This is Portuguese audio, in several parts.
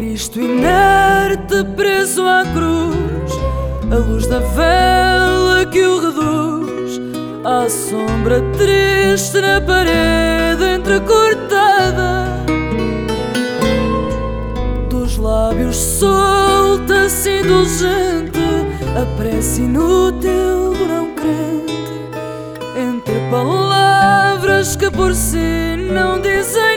Sinto inerte preso à cruz, a luz da vela que o reduz, à sombra triste na parede entrecortada. Dos lábios solta-se indulgente, a prece inútil do não crente, entre palavras que por si não dizem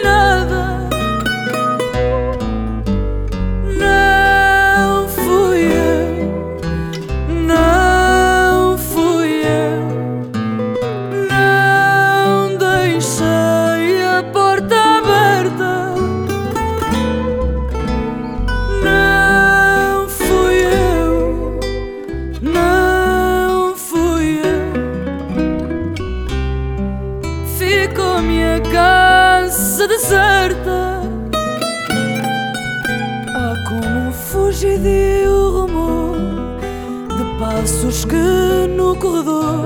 casa deserta. Há como um fugidio rumor de passos que no corredor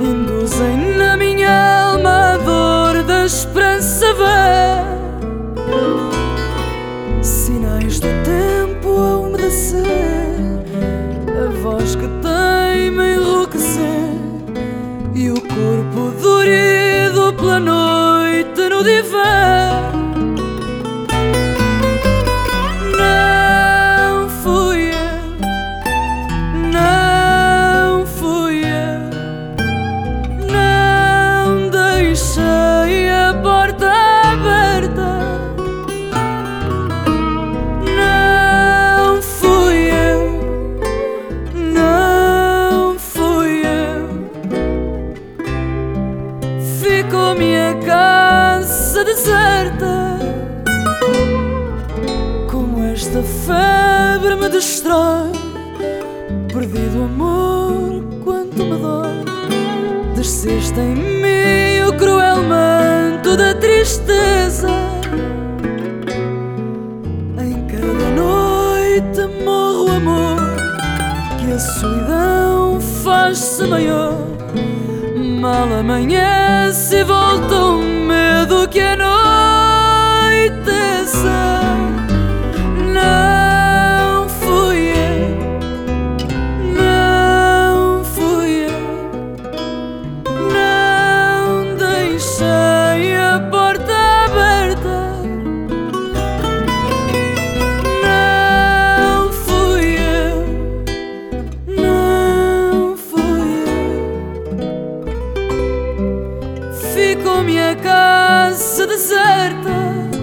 induzem na minha alma a dor da esperança ver Sinais do tempo a umedecer, a voz que teima enrouquecer e o corpo dorido pela noite no divã. Não fui eu, não fui eu, não deixei a porta aberta. Não fui eu, não fui eu. Ficou minha casa deserta. Como esta febre me destrói, perdido amor, quanto me dói. Desceste em mim o cruel manto da tristeza. Em cada noite morre o amor que a solidão faz-se maior. Mal amanhece e volta o medo que a Ficou minha casa deserta.